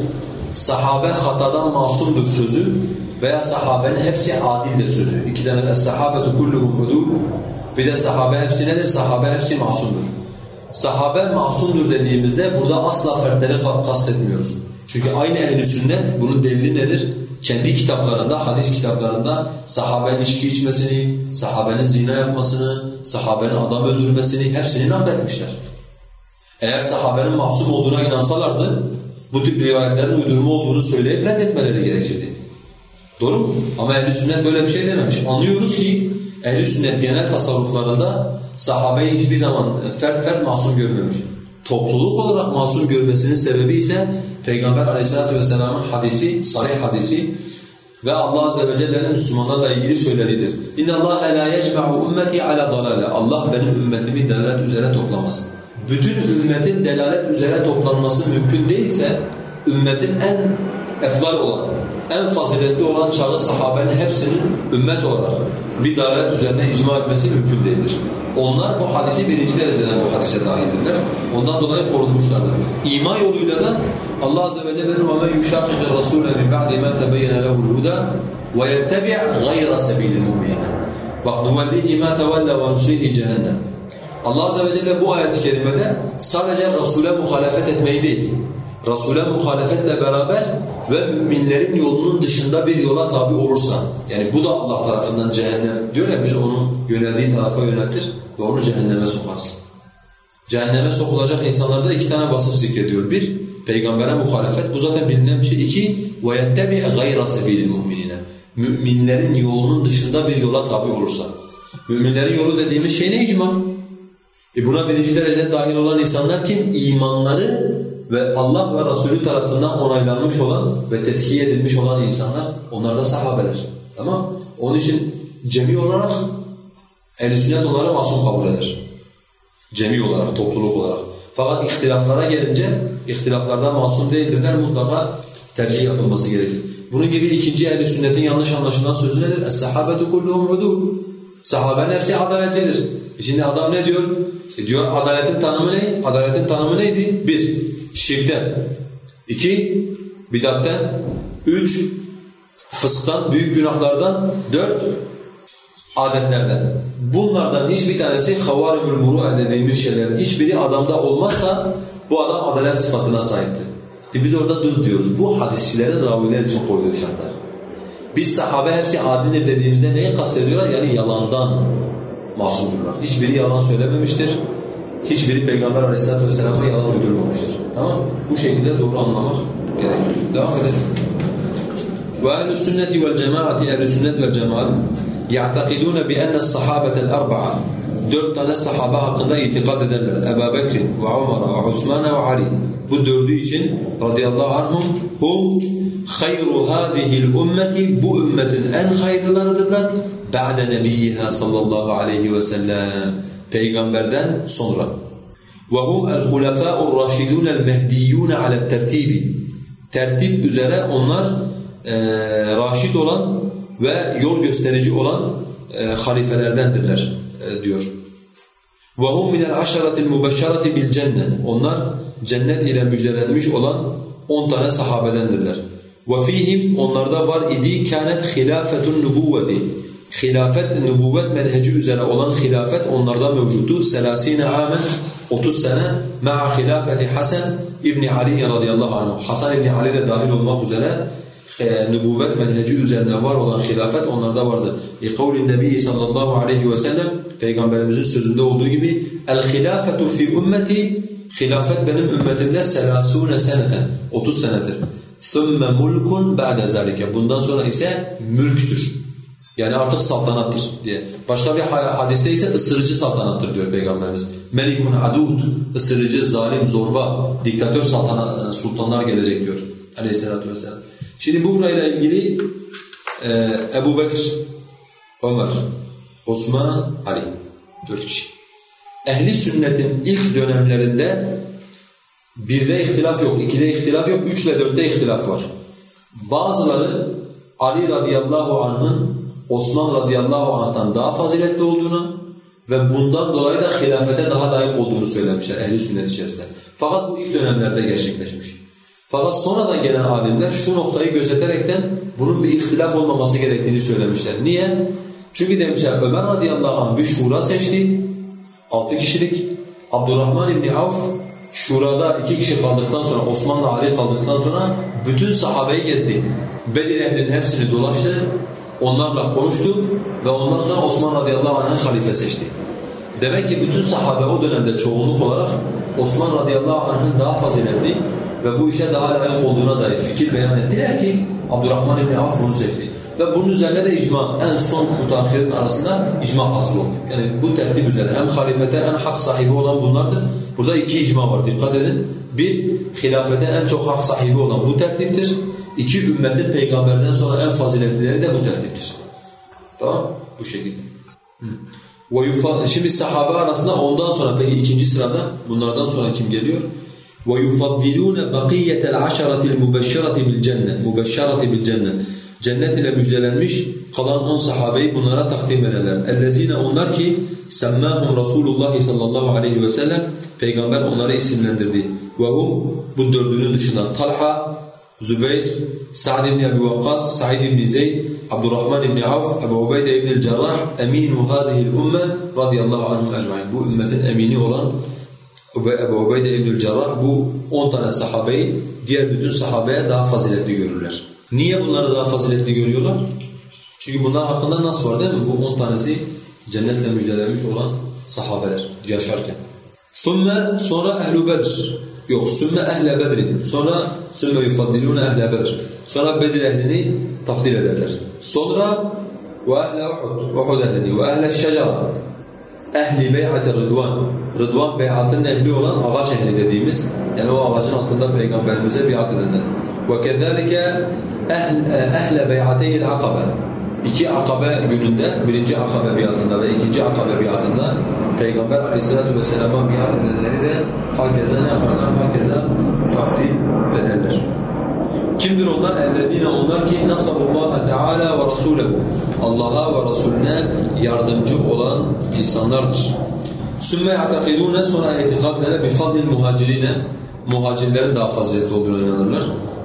sahabe hatadan masumdur sözü veya sahabenin hepsi adildir sözü. İki tane es-sahabetu kulluhum hudud bir de sahabe hepsi nedir? Sahabe hepsi masumdur. Sahabe masumdur dediğimizde burada asla fertleri kastetmiyoruz. Çünkü aynı ehli sünnet bunun delili nedir? Kendi kitaplarında, hadis kitaplarında sahabenin içki içmesini, sahabenin zina yapmasını, sahabenin adam öldürmesini hepsini nakletmişler. Eğer sahabenin masum olduğuna inansalardı bu tip rivayetlerin uydurma olduğunu söyleyip reddetmeleri gerekirdi. Doğru mu? Ama ehl sünnet böyle bir şey dememiş. Anlıyoruz ki Ehl-i sünnet genel tasarruflarında sahabeyi hiçbir zaman fert fert masum görmemiş. Topluluk olarak masum görmesinin sebebi ise Peygamber aleyhissalatu vesselamın hadisi, sahih hadisi ve Allah azze ve celle'nin Müslümanlarla ilgili söylediğidir. İnna Allah la yecma'u ummeti ala dalale. Allah benim ümmetimi delalet üzere toplamaz. Bütün ümmetin delalet üzere toplanması mümkün değilse ümmetin en eflar olan, en faziletli olan çağı sahabenin hepsinin ümmet olarak bir dalalet üzerine icma etmesi mümkün değildir. Onlar bu hadisi birinci dereceden bu hadise dahildirler. Ondan dolayı korunmuşlardır. İma yoluyla da Allah Azze ve Celle'nin وَمَنْ يُشَاقِقِ الرَّسُولَ مِنْ بَعْدِ مَا تَبَيَّنَ لَهُ الْهُدَى وَيَتَّبِعْ غَيْرَ سَب۪يلِ الْمُؤْمِنِينَ Bak نُوَلِّهِ مَا تَوَلَّ وَنُسْلِهِ cehennem. Allah Azze ve Celle bu ayet-i kerimede sadece Resul'e muhalefet etmeyi değil, Resul'e muhalefetle beraber ve müminlerin yolunun dışında bir yola tabi olursa, yani bu da Allah tarafından cehennem diyor ya biz onu yöneldiği tarafa yöneltir ve onu cehenneme sokarız. Cehenneme sokulacak insanlarda iki tane vasıf zikrediyor. Bir, peygambere muhalefet. Bu zaten bilinen bir şey. İki, وَيَتَّبِعْ غَيْرَ سَب۪يلِ الْمُؤْمِنِينَ Müminlerin yolunun dışında bir yola tabi olursa. Müminlerin yolu dediğimiz şey ne icma? E buna birinci derecede dahil olan insanlar kim? İmanları ve Allah ve Resulü tarafından onaylanmış olan ve teskiye edilmiş olan insanlar onlar da sahabeler. Tamam Onun için cemi olarak ehl sünnet onları masum kabul eder. Cemi olarak, topluluk olarak. Fakat ihtilaflara gelince ihtilaflardan masum değildirler mutlaka tercih yapılması gerekir. Bunun gibi ikinci ehl sünnetin yanlış anlaşılan sözü nedir? Es-sahabetu kulluhum udul. Sahabenin hepsi adaletlidir. E şimdi adam ne diyor? E diyor adaletin tanımı ne? Adaletin tanımı neydi? Bir, şirkten. İki, bidatten. Üç, fısktan, büyük günahlardan. Dört, adetlerden. Bunlardan hiçbir tanesi havarimül muru'a dediğimiz şeylerin hiçbiri adamda olmazsa bu adam adalet sıfatına sahiptir. İşte biz orada dur diyoruz. Bu hadisçilerin raviler için koyduğu şartlar. Biz sahabe hepsi adildir dediğimizde neyi kastediyorlar? Yani yalandan masumdurlar. Hiçbiri yalan söylememiştir. Hiçbiri Peygamber Aleyhisselatü Vesselam'a yalan uydurmamıştır. Tamam mı? Bu şekilde doğru anlamak gerekiyor. Devam edelim. وأهل السنة والجماعة أهل السنة والجماعة يعتقدون بأن الصحابة الأربعة dört tane sahabe hakkında itikad ederler. Ebu Bekir ve Ömer ve Osman ve Ali. Bu dördü için radıyallahu anhum hum hayru hâzihil ümmeti bu ümmetin en hayırlılarıdırlar. Ba'de nebiyyiha sallallahu aleyhi ve sellem. Peygamberden sonra. وهم الخلفاء الراشدون المهديون على الترتيب. Tertip üzere onlar e, raşid olan ve yol gösterici olan e, halifelerdendirler e, diyor. وَهُمْ مِنَ الْعَشَرَةِ الْمُبَشَّرَةِ بِالْجَنَّةِ Onlar cennet ile müjdelenmiş olan on tane sahabedendirler. وَفِيهِمْ Onlarda var idi كَانَتْ خِلَافَةُ النُّبُوَّةِ Hilafet, nübüvvet menheci üzere olan hilafet onlarda mevcuttu. Selasine amen 30 sene ma'a hilafeti Hasan İbni Ali radıyallahu anh. Hasan İbni Ali de dahil olmak üzere e, nübüvvet menheci üzerine var olan hilafet onlarda vardı. İkavlin Nebi sallallahu aleyhi ve sellem Peygamberimizin sözünde olduğu gibi hilafetu fi ümmeti hilafet benim ümmetimde selasune seneten 30 senedir. ثُمَّ mulkun ba'de zalike. Bundan sonra ise mülktür. Yani artık saltanattır diye. Başka bir hadiste ise ısırıcı saltanattır diyor Peygamberimiz. Melikun adud, ısırıcı, zalim, zorba, diktatör saltanat, sultanlar gelecek diyor aleyhissalatü vesselam. Şimdi bu burayla ilgili e, Ebu Bekir, Ömer, Osman, Ali. Dört kişi. Ehli sünnetin ilk dönemlerinde birde ihtilaf yok, ikide ihtilaf yok, üçle dörtte ihtilaf var. Bazıları Ali radıyallahu anh'ın Osman radıyallahu anh'tan daha faziletli olduğunu ve bundan dolayı da hilafete daha layık olduğunu söylemişler ehli sünnet içerisinde. Fakat bu ilk dönemlerde gerçekleşmiş. Fakat sonradan gelen alimler şu noktayı gözeterekten bunun bir ihtilaf olmaması gerektiğini söylemişler. Niye? Çünkü demişler Ömer radıyallahu anh bir şura seçti. Altı kişilik. Abdurrahman İbni Avf şurada iki kişi kaldıktan sonra Osman'la Ali kaldıktan sonra bütün sahabeyi gezdi. Bedir ehlinin hepsini dolaştı. Onlarla konuştu ve ondan sonra Osman radıyallahu anh'ı halife seçti. Demek ki bütün sahabe o dönemde çoğunluk olarak Osman radıyallahu anh'ın daha faziletli ve bu işe daha layık olduğuna dair fikir beyan ettiler ki Abdurrahman İbni Avf bunu seçti. Ve bunun üzerine de icma, en son mutahirin arasında icma hasıl oldu. Yani bu tertip üzere hem halifete en hak sahibi olan bunlardır. Burada iki icma var dikkat edin. Bir, hilafete en çok hak sahibi olan bu tertiptir İki, ümmetin peygamberden sonra en faziletlileri de bu tertiptir. Tamam Bu şekilde. Hı. Şimdi sahabe arasında ondan sonra peki ikinci sırada bunlardan sonra kim geliyor? وَيُفَضِّلُونَ بَقِيَّةَ الْعَشَرَةِ الْمُبَشَّرَةِ بِالْجَنَّةِ مُبَشَّرَةِ بِالْجَنَّةِ Cennet ile müjdelenmiş kalan on sahabeyi bunlara takdim ederler. اَلَّذ۪ينَ onlar ki semmâhum Resulullah sallallahu aleyhi ve sellem Peygamber onları isimlendirdi. وَهُمْ bu dördünün dışında Talha, Zübeyir, Sa'd ibn Ebi Vakkas, Sa'id ibn Zeyd, Abdurrahman ibn Avf, Ebu Ubeyde ibn Cerrah, eminu hazihi'l ümme radıyallahu anhum ecmaîn. Bu ümmetin emini olan Ebu Ubeyde ibn Cerrah bu 10 tane sahabeyi diğer bütün sahabeye daha faziletli görürler. Niye bunları daha faziletli görüyorlar? Çünkü bunlar hakkında nas var değil mi? Bu 10 tanesi cennetle müjdelenmiş olan sahabeler yaşarken. ثُمَّ sonra ehl bedr. Yok sümme ehle bedrin. Sonra sümme yufaddilûne ehle bedr. Sonra Bedir ehlini tafdil ederler. Sonra ve ehle Uhud. Uhud ehlini ve ehle şecera. Ehli bey'at-ı rıdvan. Rıdvan bey'atın ehli olan ağaç ehli dediğimiz. Yani o ağacın altında peygamberimize biat edenler. Ve kezalike ehle bey'ateyil akabe. İki akabe gününde, birinci akabe biatında ve ikinci akabe biatında Peygamber aleyhissalatu vesselam'a biat edenleri de hakeza ne yaparlar? Hakeza tafdil ederler. Kimdir onlar? اَلَّذ۪ينَ onlar ki نَصَرُ اللّٰهَ تَعَالَى وَرَسُولَهُ Allah'a ve Resulüne yardımcı olan insanlardır. ثُمَّ يَعْتَقِدُونَ Sonra itikadlara بِفَضْلِ الْمُهَاجِرِينَ Muhacirlerin daha faziletli olduğuna inanırlar.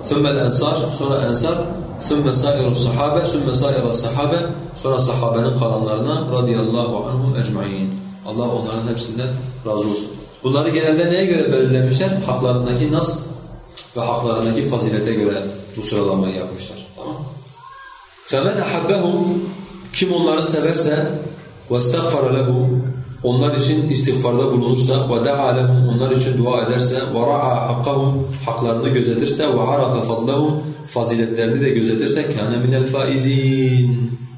ثُمَّ الْاَنْصَارِ Sonra ensar ثُمَّ سَائِرُ الصَّحَابَ ثُمَّ سَائِرَ الصَّحَابَ Sonra sahabenin kalanlarına radıyallahu anhum ecmaîn. Allah onların hepsinden razı olsun. Bunları genelde neye göre belirlemişler? Haklarındaki nas ve haklarındaki fazilete göre bu sıralamayı yapmışlar. Tamam فَمَنْ أَحَبَّهُمْ Kim onları severse وَاسْتَغْفَرَ لَهُمْ Onlar için istiğfarda bulunursa وَدَعَى لَهُمْ Onlar için dua ederse وَرَعَى حَقَّهُمْ Haklarını gözetirse وَعَرَفَ فَضْلَهُمْ Faziletlerini de gözetirse كَانَ مِنَ الْفَائِزِينَ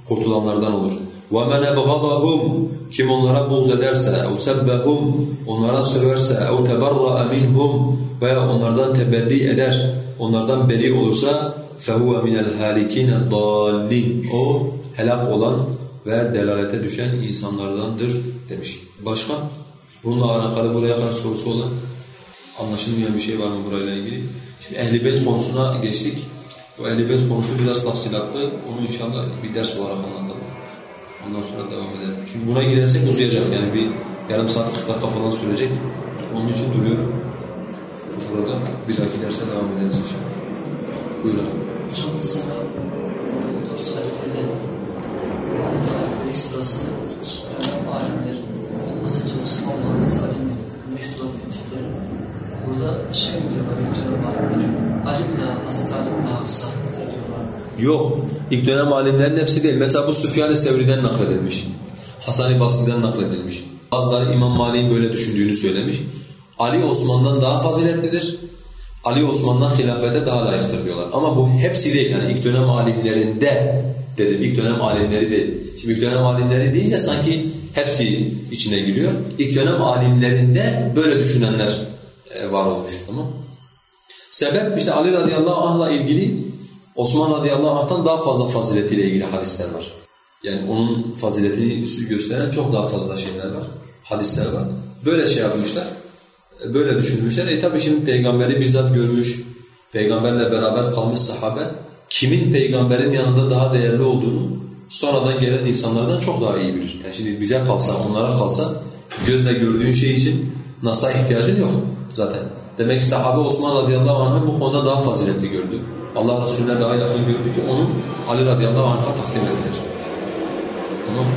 Kurtulanlardan olur. وَمَنْ أَبْغَضَهُمْ Kim onlara buğz ederse اَوْ سَبَّهُمْ Onlara söverse اَوْ تَبَرَّأَ مِنْهُمْ Veya onlardan teberri eder, onlardan beri olursa فَهُوَ مِنَ الْهَالِكِينَ الضَّالِّينَ O helak olan ve delalete düşen insanlardandır demiş. Başka? Bununla alakalı buraya kadar sorusu olan anlaşılmayan bir şey var mı burayla ilgili? Şimdi ehl Beyt konusuna geçtik. O ehl Beyt konusu biraz tafsilatlı. Onu inşallah bir ders olarak anlatalım. Ondan sonra devam edelim. Çünkü buna girersek uzayacak yani bir yarım saat 40 dakika falan sürecek. Onun için duruyorum. Burada bir dahaki derse devam ederiz inşallah. Buyurun. Hocam mesela tarifede Felix sırasında Osmanlı Hazreti Ali'nin buna ihtilaf ettikleri burada şey mi diyorlar ilk dönem alimleri Ali mi daha Hazreti Ali mi daha kısa diyorlar. Yok. İlk dönem alimlerin hepsi değil. Mesela bu Süfyan-ı Sevri'den nakledilmiş. Hasan-ı Basri'den nakledilmiş. Bazıları İmam Malik'in böyle düşündüğünü söylemiş. Ali Osman'dan daha faziletlidir. Ali Osman'dan hilafete daha layıktır diyorlar. Ama bu hepsi değil. Yani ilk dönem alimlerinde dedim. İlk dönem alimleri değil. Şimdi ilk dönem alimleri deyince sanki hepsi içine giriyor. İlk dönem alimlerinde böyle düşünenler e, var olmuş. Tamam Sebep işte Ali radıyallahu anh'la ilgili Osman radıyallahu anh'tan daha fazla faziletiyle ilgili hadisler var. Yani onun faziletini gösteren çok daha fazla şeyler var, hadisler var. Böyle şey yapmışlar, böyle düşünmüşler. E tabi şimdi peygamberi bizzat görmüş, peygamberle beraber kalmış sahabe, kimin peygamberin yanında daha değerli olduğunu sonradan gelen insanlardan çok daha iyi bilir. Yani şimdi bize kalsa, onlara kalsa gözle gördüğün şey için nas'a ihtiyacın yok zaten. Demek ki sahabe Osman radıyallahu anh'ı bu konuda daha faziletli gördü. Allah Resulüne daha yakın gördü ki onu Ali radıyallahu anh'a takdim ettiler. Tamam mı?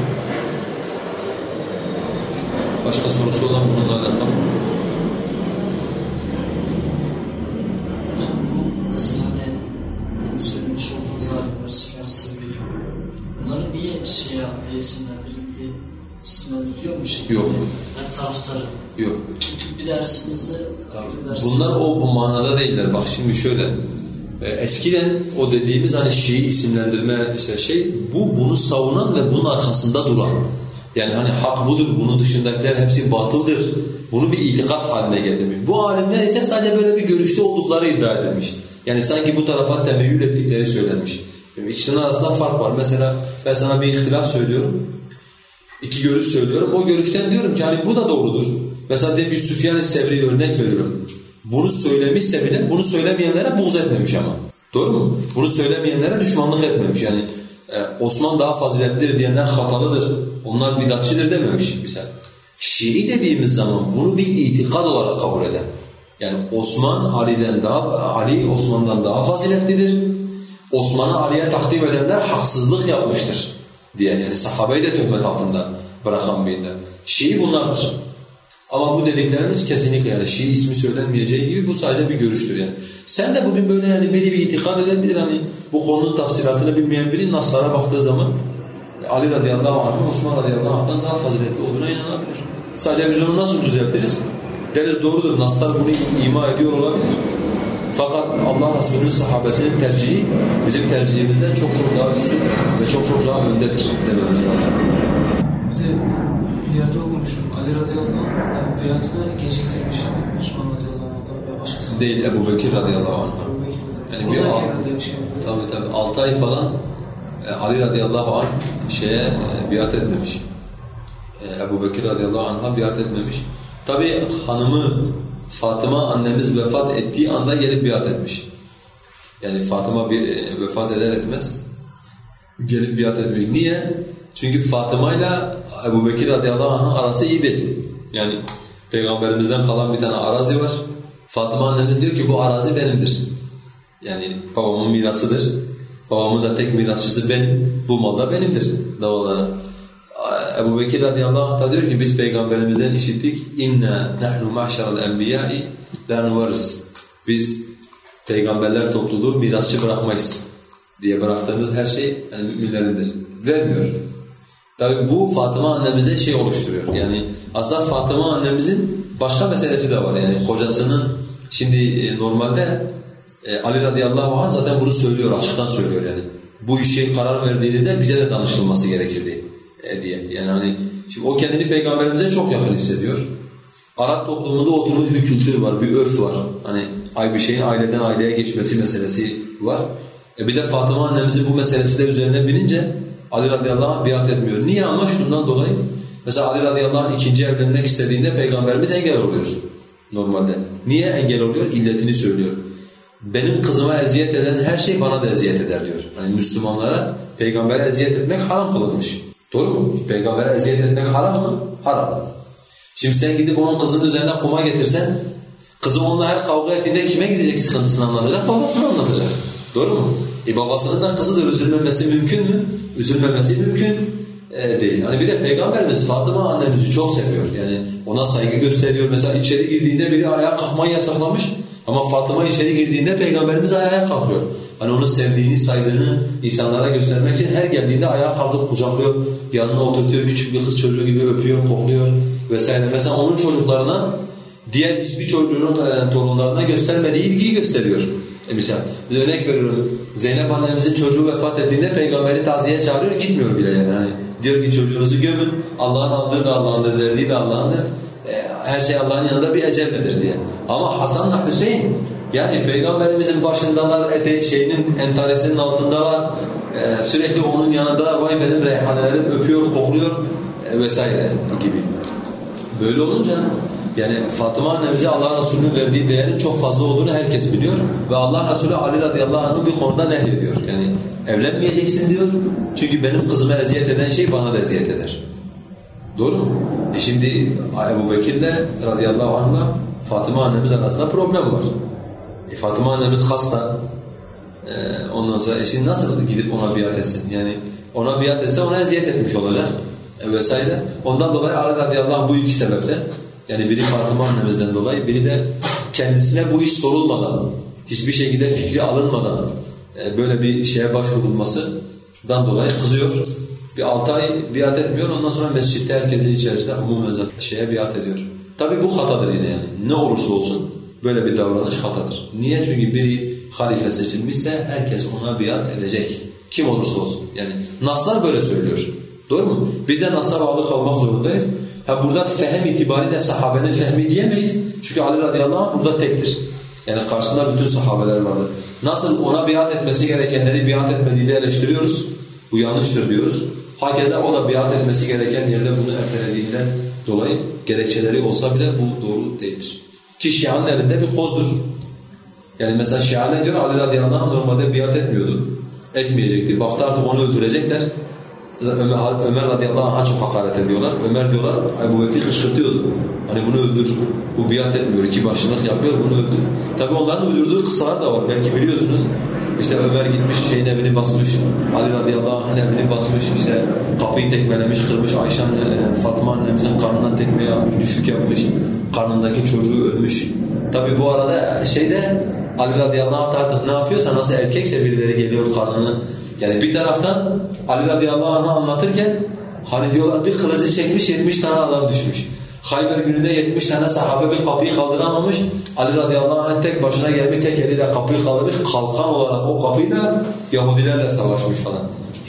Başka sorusu olan bununla alakalı? Şey şey? Yok. Ben taraftarım. Yok. Çünkü bir dersimizde bir dersimizde- Bunlar o bu manada değiller. Bak şimdi şöyle. E, Eskiden o dediğimiz hani Şii isimlendirme işte şey bu bunu savunan ve bunun arkasında duran. Yani hani hak budur, bunun dışındakiler hepsi batıldır. Bunu bir itikat haline getirmiş. Bu alimler ise sadece böyle bir görüşte oldukları iddia edilmiş. Yani sanki bu tarafa temeyyül ettikleri söylenmiş. Yani ikisinin arasında fark var. Mesela ben sana bir ihtilaf söylüyorum. İki görüş söylüyorum. O görüşten diyorum ki hani bu da doğrudur. Mesela bir Süfyan-ı Sevri örnek veriyorum. Bunu söylemişse bile bunu söylemeyenlere buğz etmemiş ama. Doğru mu? Bunu söylemeyenlere düşmanlık etmemiş. Yani e, Osman daha faziletlidir diyenler hatalıdır. Onlar bidatçidir dememiş mesela. Şii dediğimiz zaman bunu bir itikad olarak kabul eden. Yani Osman Ali'den daha Ali Osman'dan daha faziletlidir. Osman'ı Ali'ye takdim edenler haksızlık yapmıştır diye yani sahabeyi de töhmet altında bırakan birinde. Şii bunlardır. Ama bu dediklerimiz kesinlikle yani Şii ismi söylenmeyeceği gibi bu sadece bir görüştür yani. Sen de bugün böyle yani biri bir itikad edebilir hani bu konunun tafsilatını bilmeyen biri Naslara baktığı zaman Ali radıyallahu anh Osman radıyallahu anh'tan daha faziletli olduğuna inanabilir. Sadece biz onu nasıl düzeltiriz? Deriz doğrudur Naslar bunu ima ediyor olabilir. Fakat Allah Resulü'nün sahabesinin tercihi bizim tercihimizden çok çok daha üstün ve çok çok daha öndedir dememiz lazım. Bir de bir yerde okumuştum. Ali radıyallahu anh beyatını geciktirmiş. Osman radıyallahu anh ve başkası. Değil Ebu Bekir radıyallahu anh. Ebu Bekir Yani bir bir şey. Tabii tabii 6 ay falan e, Ali radıyallahu anh şeye e, biat etmemiş. E, Ebu Bekir radıyallahu anh'a biat etmemiş. Tabii hanımı Fatıma annemiz vefat ettiği anda gelip biat etmiş. Yani Fatıma bir, e, vefat eder etmez gelip biat etmiş. Niye? Çünkü Fatıma ile Ebu Bekir radıyallahu anh arası iyi değil. Yani Peygamberimizden kalan bir tane arazi var. Fatıma annemiz diyor ki bu arazi benimdir. Yani babamın mirasıdır. Babamın da tek mirasçısı benim. Bu mal da benimdir davalara. Ebu Bekir radıyallahu anh da diyor ki biz peygamberimizden işittik. İnna nahnu mahşeral enbiyai la nuvarris. Biz peygamberler topluluğu mirasçı bırakmayız diye bıraktığımız her şey yani müminlerindir. Vermiyor. Tabi bu Fatıma annemizde şey oluşturuyor. Yani aslında Fatıma annemizin başka meselesi de var. Yani kocasının şimdi e, normalde e, Ali radıyallahu anh zaten bunu söylüyor, açıktan söylüyor yani. Bu işe karar verdiğinizde bize de danışılması gerekirdi e, diye. Yani hani şimdi o kendini peygamberimize çok yakın hissediyor. Arap toplumunda oturmuş bir kültür var, bir örf var. Hani ay bir şeyin aileden aileye geçmesi meselesi var. E bir de Fatıma annemizin bu meselesi de üzerine binince Ali radıyallahu anh biat etmiyor. Niye ama? Şundan dolayı. Mesela Ali radıyallahu anh ikinci evlenmek istediğinde peygamberimiz engel oluyor normalde. Niye engel oluyor? İlletini söylüyor. Benim kızıma eziyet eden her şey bana da eziyet eder diyor. Hani Müslümanlara peygambere eziyet etmek haram kılınmış. Doğru mu? Peygambere eziyet etmek haram mı? Haram. Şimdi sen gidip onun kızının üzerine kuma getirsen, kızı onunla her kavga ettiğinde kime gidecek sıkıntısını anlatacak? Babasına anlatacak. Doğru mu? E babasının da kızıdır üzülmemesi mümkün mü? Üzülmemesi mümkün e, değil. Hani bir de Peygamberimiz Fatıma annemizi çok seviyor. Yani ona saygı gösteriyor. Mesela içeri girdiğinde biri ayağa kalkmayı yasaklamış. Ama Fatıma içeri girdiğinde Peygamberimiz ayağa kalkıyor. Hani onu sevdiğini, saydığını insanlara göstermek için her geldiğinde ayağa kalkıp kucaklıyor, yanına oturtuyor, küçük bir kız çocuğu gibi öpüyor, kokluyor vesaire. Mesela onun çocuklarına diğer hiçbir çocuğunun e, torunlarına göstermediği ilgiyi gösteriyor. E misal, bir örnek veriyorum. Zeynep annemizin çocuğu vefat ettiğinde peygamberi taziye çağırıyor, gitmiyor bile yani. Hani diyor ki çocuğunuzu gömün, Allah'ın aldığı da Allah'ındır, verdiği de Allah'ındır. E, her şey Allah'ın yanında bir ecelledir diye. Ama Hasan'la Hüseyin, yani peygamberimizin başındalar, ete şeyinin entaresinin altındalar, e, sürekli onun yanında vay benim reyhanelerim öpüyor, kokluyor e, vesaire gibi. Böyle olunca yani Fatıma annemize Allah Resulü'nün verdiği değerin çok fazla olduğunu herkes biliyor. Ve Allah Resulü Ali radıyallahu anh'ı bir konuda nehyediyor. Yani evlenmeyeceksin diyor. Çünkü benim kızıma eziyet eden şey bana da eziyet eder. Doğru mu? E şimdi Ebu Bekir'le radıyallahu anh'la Fatıma annemiz arasında problem var. E Fatıma annemiz hasta. E, ondan sonra eşin nasıl gidip ona biat etsin? Yani ona biat etse ona eziyet etmiş olacak e, vesaire. Ondan dolayı Ali radıyallahu anh bu iki sebepten yani biri Fatıma annemizden dolayı, biri de kendisine bu iş sorulmadan, hiçbir şekilde fikri alınmadan e, böyle bir şeye başvurulmasından dolayı kızıyor. Bir altı ay biat etmiyor, ondan sonra mescitte herkesin içerisinde umumen şeye biat ediyor. Tabi bu hatadır yine yani. Ne olursa olsun böyle bir davranış hatadır. Niye? Çünkü biri halife seçilmişse herkes ona biat edecek. Kim olursa olsun. Yani Naslar böyle söylüyor. Doğru mu? Biz de Nas'a bağlı kalmak zorundayız. Ha burada fehem itibariyle sahabenin fehmi diyemeyiz. Çünkü Ali radıyallahu anh burada tektir. Yani karşısında bütün sahabeler vardır. Nasıl ona biat etmesi gerekenleri biat etmediğini eleştiriyoruz. Bu yanlıştır diyoruz. Hakeza o da biat etmesi gereken yerde bunu ertelediğinden dolayı gerekçeleri olsa bile bu doğru değildir. Ki Şia'nın elinde bir kozdur. Yani mesela Şia ne diyor? Ali radıyallahu anh normalde biat etmiyordu. Etmeyecekti. Baktı artık onu öldürecekler. Ömer, Ömer radıyallahu anh'a çok hakaret ediyorlar. Ömer diyorlar Ebu Bekir kışkırtıyordu. Hani bunu öldür, bu biat etmiyor, iki başlık yapıyor, bunu öldür. Tabi onların uydurduğu kıssalar da var, belki biliyorsunuz. İşte Ömer gitmiş şeyin evini basmış, Ali radıyallahu anh'ın evini basmış, işte kapıyı tekmelemiş, kırmış, Ayşe anne, Fatma annemizin karnından tekme yapmış, düşük yapmış, karnındaki çocuğu ölmüş. Tabi bu arada şeyde Ali radıyallahu anh ne yapıyorsa nasıl erkekse birileri geliyor karnını yani bir taraftan Ali radıyallahu anh'ı anlatırken hani diyorlar bir kılıcı çekmiş 70 tane adam düşmüş. Hayber gününde 70 tane sahabe bir kapıyı kaldıramamış. Ali radıyallahu anh tek başına gelmiş tek eliyle kapıyı kaldırmış. Kalkan olarak o kapıyı da Yahudilerle savaşmış falan.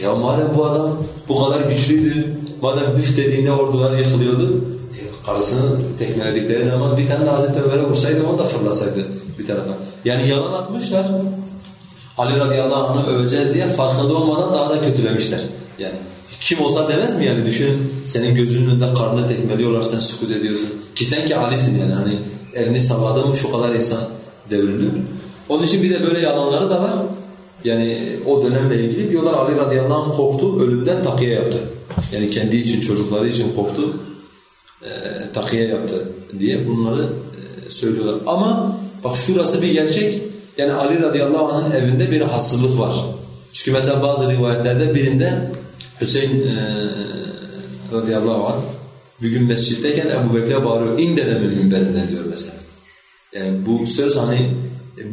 Ya madem bu adam bu kadar güçlüydü, madem üf dediğinde ordular yıkılıyordu, e, karısını tekmeledikleri zaman bir tane de Hazreti Ömer'e vursaydı onu da fırlasaydı bir tarafa. Yani yalan atmışlar. Ali radıyallahu anh'ı öveceğiz diye farkında olmadan daha da kötülemişler. Yani kim olsa demez mi yani düşünün senin gözünün önünde karnına tekmeliyorlar sen sükut ediyorsun. Ki sen ki Ali'sin yani hani elini salladı mı şu kadar insan devriliyor. Onun için bir de böyle yalanları da var. Yani o dönemle ilgili diyorlar Ali radıyallahu anh korktu, ölümden takiye yaptı. Yani kendi için, çocukları için korktu, e, takiye yaptı diye bunları e, söylüyorlar. Ama bak şurası bir gerçek. Yani Ali radıyallahu anh'ın evinde bir hassızlık var. Çünkü mesela bazı rivayetlerde birinde Hüseyin e, radıyallahu anh bir gün mescitteyken Ebu Bekir'e bağırıyor. İn dedemin minberinden diyor mesela. Yani bu söz hani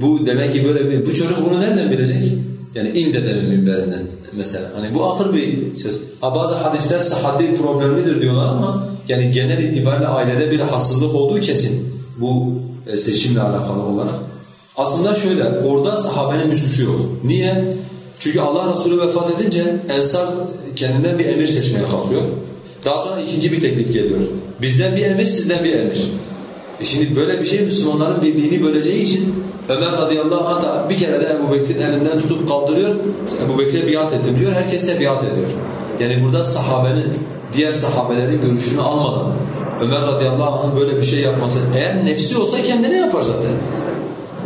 bu demek ki böyle bir bu çocuk bunu nereden bilecek? Yani in dedemin minberinden mesela. Hani bu ahır bir söz. Ha bazı hadisler sıhhati problemlidir diyorlar ama yani genel itibariyle ailede bir hassızlık olduğu kesin bu e, seçimle alakalı olarak. Aslında şöyle, orada sahabenin bir suçu yok. Niye? Çünkü Allah Resulü vefat edince Ensar kendinden bir emir seçmeye kalkıyor. Daha sonra ikinci bir teklif geliyor. Bizden bir emir, sizden bir emir. E şimdi böyle bir şey Müslümanların birliğini böleceği için Ömer radıyallahu anh da bir kere de Ebu Bekir'in elinden tutup kaldırıyor. Ebu Bekir'e biat ettim diyor, herkes de biat ediyor. Yani burada sahabenin, diğer sahabelerin görüşünü almadan Ömer radıyallahu anh böyle bir şey yapması, eğer nefsi olsa kendine yapar zaten.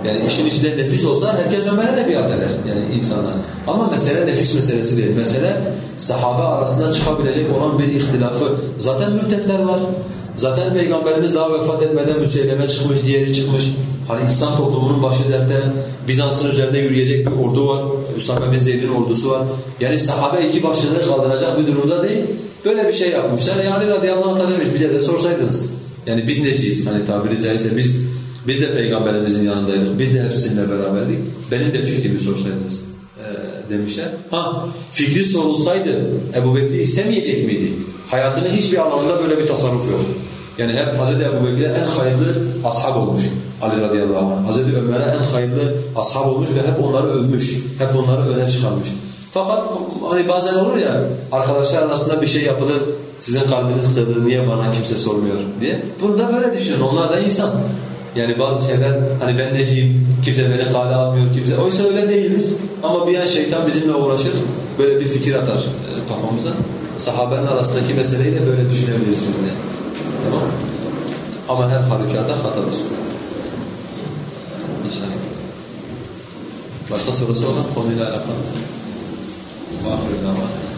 Yani işin içinde nefis olsa herkes Ömer'e de biat eder yani insanlar. Ama mesele nefis meselesi değil. Mesele sahabe arasında çıkabilecek olan bir ihtilafı. Zaten mürtetler var. Zaten Peygamberimiz daha vefat etmeden Müseyleme çıkmış, diğeri çıkmış. Hani İslam toplumunun başı dertte, Bizans'ın üzerinde yürüyecek bir ordu var. Üsame bin Zeyd'in ordusu var. Yani sahabe iki başını kaldıracak bir durumda değil. Böyle bir şey yapmışlar. Yani radıyallahu anh demiş, bize de sorsaydınız. Yani biz neciyiz hani tabiri caizse biz biz de Peygamberimizin yanındaydık. Biz de hepsininle beraberdik. Benim de fikrimi sorsaydınız e, demişler. Ha fikri sorulsaydı Ebu Bekri istemeyecek miydi? Hayatının hiçbir alanında böyle bir tasarruf yok. Yani hep Hz. Ebu Bekir'e en hayırlı ashab olmuş Ali radıyallahu anh. Hz. Ömer'e en hayırlı ashab olmuş ve hep onları övmüş. Hep onları öne çıkarmış. Fakat hani bazen olur ya arkadaşlar arasında bir şey yapılır sizin kalbiniz kırılır niye bana kimse sormuyor diye. Bunu da böyle düşünün. Onlar da insan. Yani bazı şeyler hani ben neciyim, kimse beni kale almıyor, kimse. Oysa öyle değildir. Ama bir an şeytan bizimle uğraşır, böyle bir fikir atar e, kafamıza. Sahabenin arasındaki meseleyi de böyle düşünebilirsiniz yani. Tamam Ama her halükarda hatadır. İnşallah. Başka sorusu olan konuyla alakalı. Var mı?